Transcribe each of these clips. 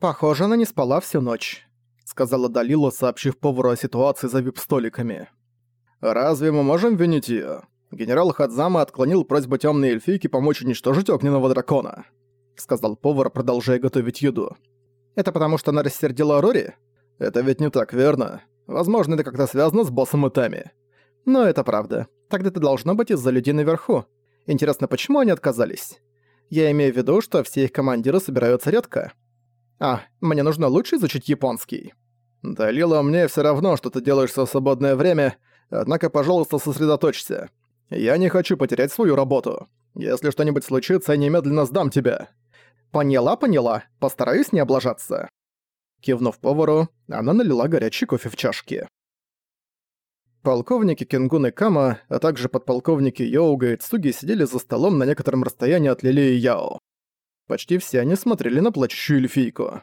«Похоже, она не спала всю ночь», — сказала Далила, сообщив повару о ситуации за вип-столиками. «Разве мы можем винить её? Генерал Хадзама отклонил просьбу тёмной эльфийки помочь уничтожить огненного дракона», — сказал повар, продолжая готовить еду. «Это потому, что она рассердила Рори? Это ведь не так, верно? Возможно, это как-то связано с боссом Итами. Но это правда. Тогда это должно быть из-за людей наверху. Интересно, почему они отказались? Я имею в виду, что все их командиры собираются редко. А, мне нужно лучше изучить японский. Далила, мне все равно, что ты делаешь в свободное время, однако, пожалуйста, сосредоточься. Я не хочу потерять свою работу. Если что-нибудь случится, я немедленно сдам тебя. Поняла, поняла. Постараюсь не облажаться. Кивнув повару, она налила горячий кофе в чашки. Полковники Кенгун и Кама, а также подполковники Йоуга и Цуги сидели за столом на некотором расстоянии от Лили и Яо. Почти все они смотрели на плачущую эльфийку.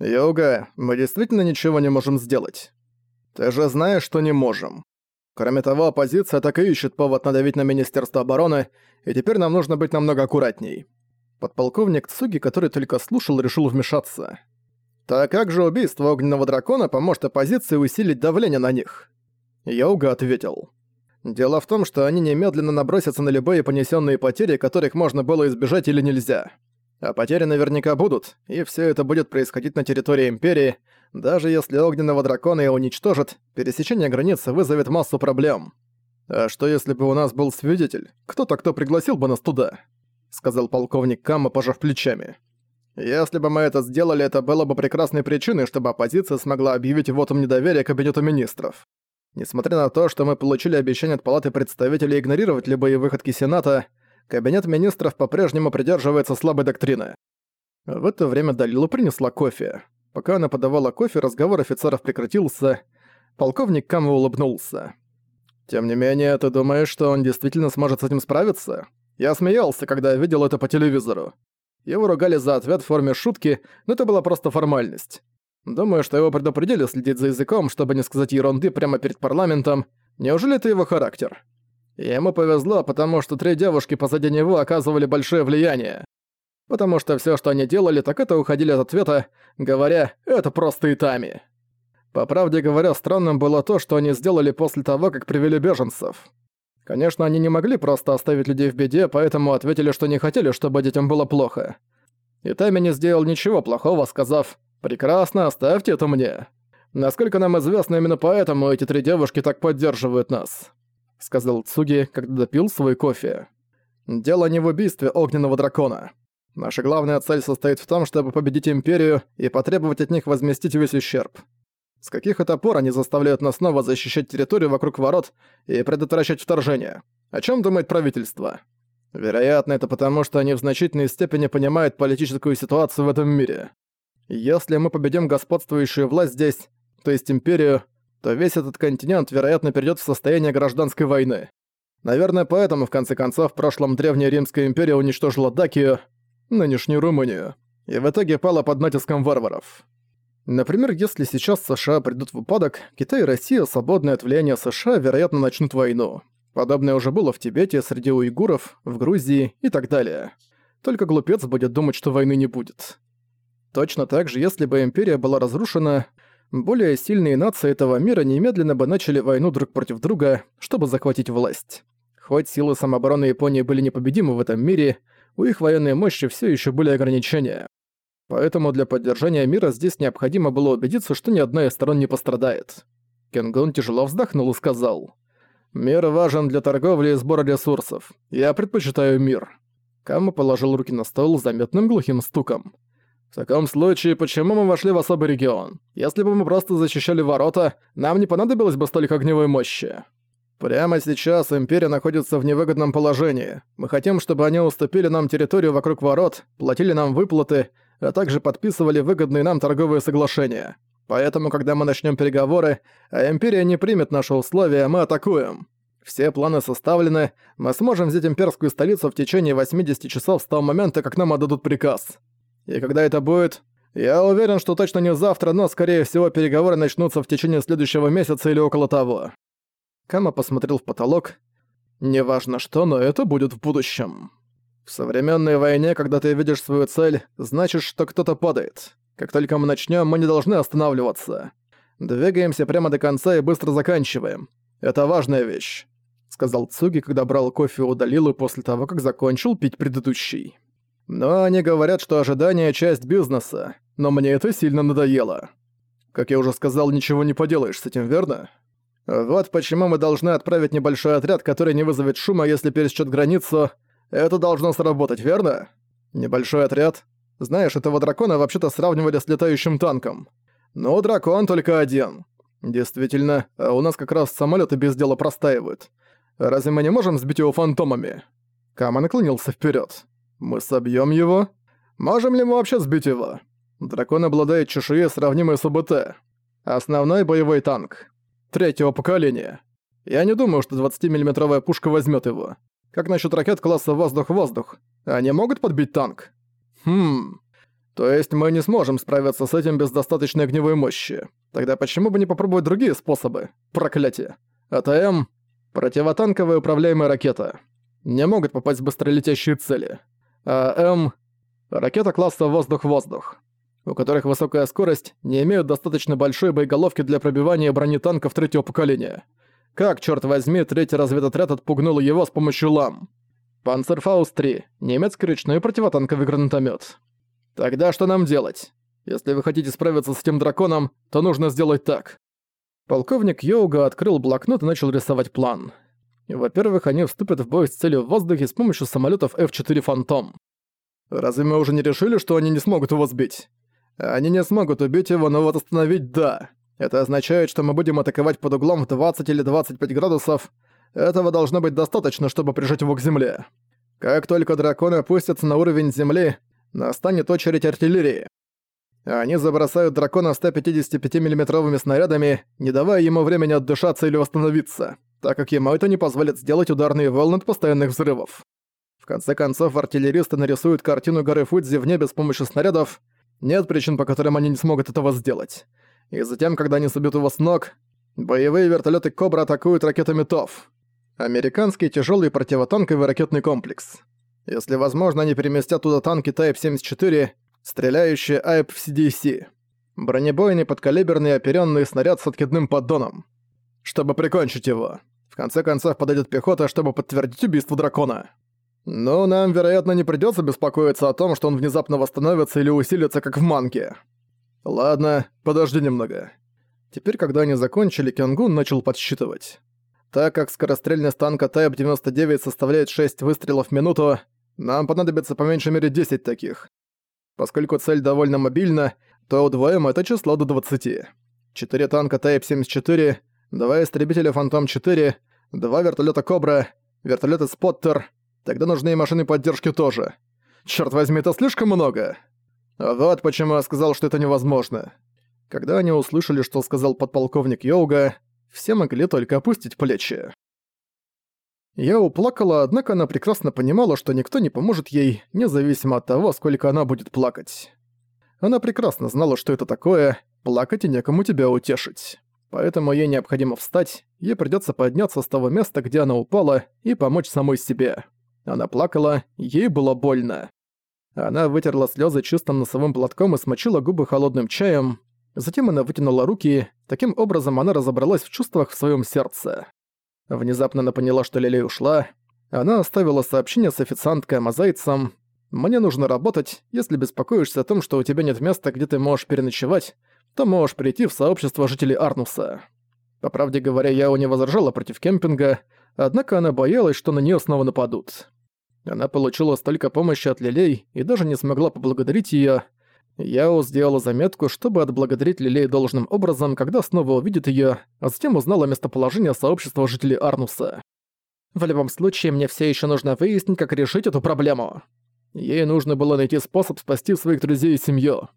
«Йоуга, мы действительно ничего не можем сделать. Ты же знаешь, что не можем. Кроме того, оппозиция так и ищет повод надавить на Министерство обороны, и теперь нам нужно быть намного аккуратней». Подполковник Цуги, который только слушал, решил вмешаться. «Так как же убийство огненного дракона поможет оппозиции усилить давление на них?» Йоуга ответил. «Дело в том, что они немедленно набросятся на любые понесенные потери, которых можно было избежать или нельзя. А потери наверняка будут, и все это будет происходить на территории Империи. Даже если огненного дракона его уничтожат, пересечение границы вызовет массу проблем. А что если бы у нас был свидетель? Кто-то, кто пригласил бы нас туда?» Сказал полковник Камма, пожав плечами. «Если бы мы это сделали, это было бы прекрасной причиной, чтобы оппозиция смогла объявить вотум недоверия Кабинету Министров. Несмотря на то, что мы получили обещание от Палаты представителей игнорировать любые выходки Сената, Кабинет Министров по-прежнему придерживается слабой доктрины. В это время Далила принесла кофе. Пока она подавала кофе, разговор офицеров прекратился. Полковник Кама улыбнулся. «Тем не менее, ты думаешь, что он действительно сможет с этим справиться? Я смеялся, когда видел это по телевизору. Его ругали за ответ в форме шутки, но это была просто формальность. Думаю, что его предупредили следить за языком, чтобы не сказать ерунды прямо перед парламентом. Неужели это его характер? Ему повезло, потому что три девушки позади него оказывали большое влияние. Потому что все, что они делали, так это уходили от ответа, говоря «это просто Итами». По правде говоря, странным было то, что они сделали после того, как привели беженцев. Конечно, они не могли просто оставить людей в беде, поэтому ответили, что не хотели, чтобы детям было плохо. Итами не сделал ничего плохого, сказав «Прекрасно, оставьте это мне. Насколько нам известно, именно поэтому эти три девушки так поддерживают нас», — сказал Цуги, когда допил свой кофе. «Дело не в убийстве огненного дракона. Наша главная цель состоит в том, чтобы победить Империю и потребовать от них возместить весь ущерб. С каких это пор они заставляют нас снова защищать территорию вокруг ворот и предотвращать вторжение? О чем думает правительство? Вероятно, это потому, что они в значительной степени понимают политическую ситуацию в этом мире. Если мы победим господствующую власть здесь, то есть империю, то весь этот континент, вероятно, перейдет в состояние гражданской войны. Наверное, поэтому, в конце концов, в прошлом Древняя Римская империя уничтожила Дакию, нынешнюю Румынию, и в итоге пала под натиском варваров. Например, если сейчас США придут в упадок, Китай и Россия, свободные от влияния США, вероятно, начнут войну. Подобное уже было в Тибете, среди уйгуров, в Грузии и так далее. Только глупец будет думать, что войны не будет. Точно так же, если бы Империя была разрушена, более сильные нации этого мира немедленно бы начали войну друг против друга, чтобы захватить власть. Хоть силы самообороны Японии были непобедимы в этом мире, у их военной мощи все еще были ограничения. Поэтому для поддержания мира здесь необходимо было убедиться, что ни одна из сторон не пострадает. Кенгун тяжело вздохнул и сказал. «Мир важен для торговли и сбора ресурсов. Я предпочитаю мир». Кама положил руки на стол с заметным глухим стуком. В таком случае, почему мы вошли в особый регион? Если бы мы просто защищали ворота, нам не понадобилось бы столько огневой мощи. Прямо сейчас Империя находится в невыгодном положении. Мы хотим, чтобы они уступили нам территорию вокруг ворот, платили нам выплаты, а также подписывали выгодные нам торговые соглашения. Поэтому, когда мы начнем переговоры, а Империя не примет наши условия, мы атакуем. Все планы составлены, мы сможем взять имперскую столицу в течение 80 часов с того момента, как нам отдадут приказ. И когда это будет, я уверен, что точно не завтра, но, скорее всего, переговоры начнутся в течение следующего месяца или около того». Кама посмотрел в потолок. «Неважно что, но это будет в будущем. В современной войне, когда ты видишь свою цель, значит, что кто-то падает. Как только мы начнем, мы не должны останавливаться. Двигаемся прямо до конца и быстро заканчиваем. Это важная вещь», — сказал Цуги, когда брал кофе у Далилы после того, как закончил пить предыдущий. «Но они говорят, что ожидание — часть бизнеса, но мне это сильно надоело. Как я уже сказал, ничего не поделаешь с этим, верно? Вот почему мы должны отправить небольшой отряд, который не вызовет шума, если пересечет границу. Это должно сработать, верно? Небольшой отряд? Знаешь, этого дракона вообще-то сравнивали с летающим танком. Но дракон только один. Действительно, а у нас как раз самолеты без дела простаивают. Разве мы не можем сбить его фантомами? Кама наклонился вперед. Мы собьем его? Можем ли мы вообще сбить его? Дракон обладает чешуей, сравнимой с УБТ. Основной боевой танк. Третьего поколения. Я не думаю, что 20-миллиметровая пушка возьмет его. Как насчет ракет класса «Воздух-воздух»? Они могут подбить танк? Хм... То есть мы не сможем справиться с этим без достаточной огневой мощи. Тогда почему бы не попробовать другие способы? Проклятие. АТМ — противотанковая управляемая ракета. Не могут попасть в быстролетящие цели. М — ракета класса «Воздух-воздух», у которых высокая скорость, не имеют достаточно большой боеголовки для пробивания брони танков третьего поколения. Как, черт возьми, третий разведотряд отпугнул его с помощью лам? Панцерфауст-3, немецкий ручной противотанковый гранатомет. Тогда что нам делать? Если вы хотите справиться с этим драконом, то нужно сделать так. Полковник Йоуга открыл блокнот и начал рисовать план. Во-первых, они вступят в бой с целью в воздухе с помощью самолетов F-4 «Фантом». Разве мы уже не решили, что они не смогут его сбить? Они не смогут убить его, но вот остановить – да. Это означает, что мы будем атаковать под углом в 20 или 25 градусов. Этого должно быть достаточно, чтобы прижать его к земле. Как только драконы опустятся на уровень земли, настанет очередь артиллерии. Они забросают дракона 155 миллиметровыми снарядами, не давая ему времени отдышаться или восстановиться, так как ему это не позволит сделать ударные волны от постоянных взрывов. В конце концов, артиллеристы нарисуют картину горы Фудзи в небе с помощью снарядов. Нет причин, по которым они не смогут этого сделать. И затем, когда они собьют его с ног, боевые вертолеты Кобра атакуют ракетами ТОВ. Американский тяжелый противотанковый ракетный комплекс. Если возможно, они переместят туда танки Type-74, стреляющие АЭП в CDC. Бронебойный подкалиберный оперённый снаряд с откидным поддоном. Чтобы прикончить его. В конце концов подойдет пехота, чтобы подтвердить убийство дракона. Но нам, вероятно, не придется беспокоиться о том, что он внезапно восстановится или усилится, как в манке. Ладно, подожди немного. Теперь, когда они закончили, Кенгун начал подсчитывать. Так как скорострельность танка ТЭП-99 составляет 6 выстрелов в минуту, нам понадобится по меньшей мере 10 таких. Поскольку цель довольно мобильна, то удвоим это число до 20. 4 танка ТЭП-74 два истребителя «Фантом-4», два вертолета «Кобра», вертолеты «Споттер». Тогда нужны и машины поддержки тоже. Черт возьми, это слишком много! Вот почему я сказал, что это невозможно. Когда они услышали, что сказал подполковник Йоуга, все могли только опустить плечи. Я уплакала, однако она прекрасно понимала, что никто не поможет ей, независимо от того, сколько она будет плакать. Она прекрасно знала, что это такое, плакать и некому тебя утешить. Поэтому ей необходимо встать, ей придётся подняться с того места, где она упала, и помочь самой себе. Она плакала, ей было больно. Она вытерла слёзы чистым носовым платком и смочила губы холодным чаем, Затем она вытянула руки, таким образом она разобралась в чувствах в своем сердце. Внезапно она поняла, что Лилей ушла. Она оставила сообщение с официанткой Амазайцем. «Мне нужно работать. Если беспокоишься о том, что у тебя нет места, где ты можешь переночевать, то можешь прийти в сообщество жителей Арнуса». По правде говоря, я у не возражала против кемпинга, однако она боялась, что на нее снова нападут. Она получила столько помощи от Лилей и даже не смогла поблагодарить ее. Яо сделала заметку, чтобы отблагодарить Лилей должным образом, когда снова увидит её, а затем узнала местоположение сообщества жителей Арнуса. В любом случае, мне всё ещё нужно выяснить, как решить эту проблему. Ей нужно было найти способ спасти своих друзей и семью.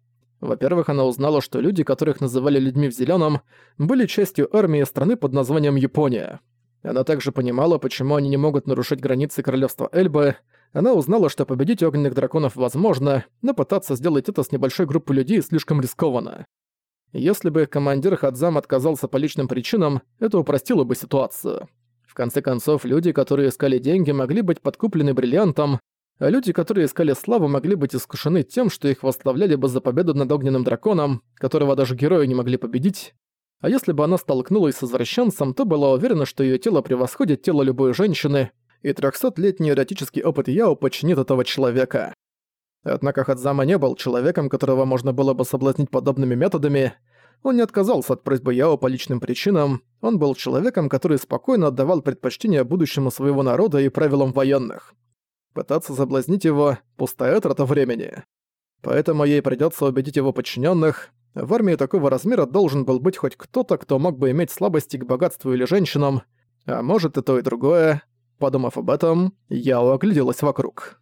Во-первых, она узнала, что люди, которых называли людьми в зелёном, были частью армии страны под названием Япония. Она также понимала, почему они не могут нарушить границы королевства Эльбы, она узнала, что победить огненных драконов возможно, но пытаться сделать это с небольшой группой людей слишком рискованно. Если бы командир Хадзам отказался по личным причинам, это упростило бы ситуацию. В конце концов, люди, которые искали деньги, могли быть подкуплены бриллиантом, а люди, которые искали славу, могли быть искушены тем, что их восславляли бы за победу над огненным драконом, которого даже герои не могли победить. А если бы она столкнулась с извращенцем, то была уверена, что ее тело превосходит тело любой женщины, и трехсотлетний эротический опыт Яо подчинит этого человека. Однако Хадзама не был человеком, которого можно было бы соблазнить подобными методами. Он не отказался от просьбы Яо по личным причинам, он был человеком, который спокойно отдавал предпочтение будущему своего народа и правилам военных. Пытаться соблазнить его – пустая трата времени. Поэтому ей придётся убедить его подчиненных. В армии такого размера должен был быть хоть кто-то, кто мог бы иметь слабости к богатству или женщинам, а может и то и другое. Подумав об этом, Яо огляделась вокруг.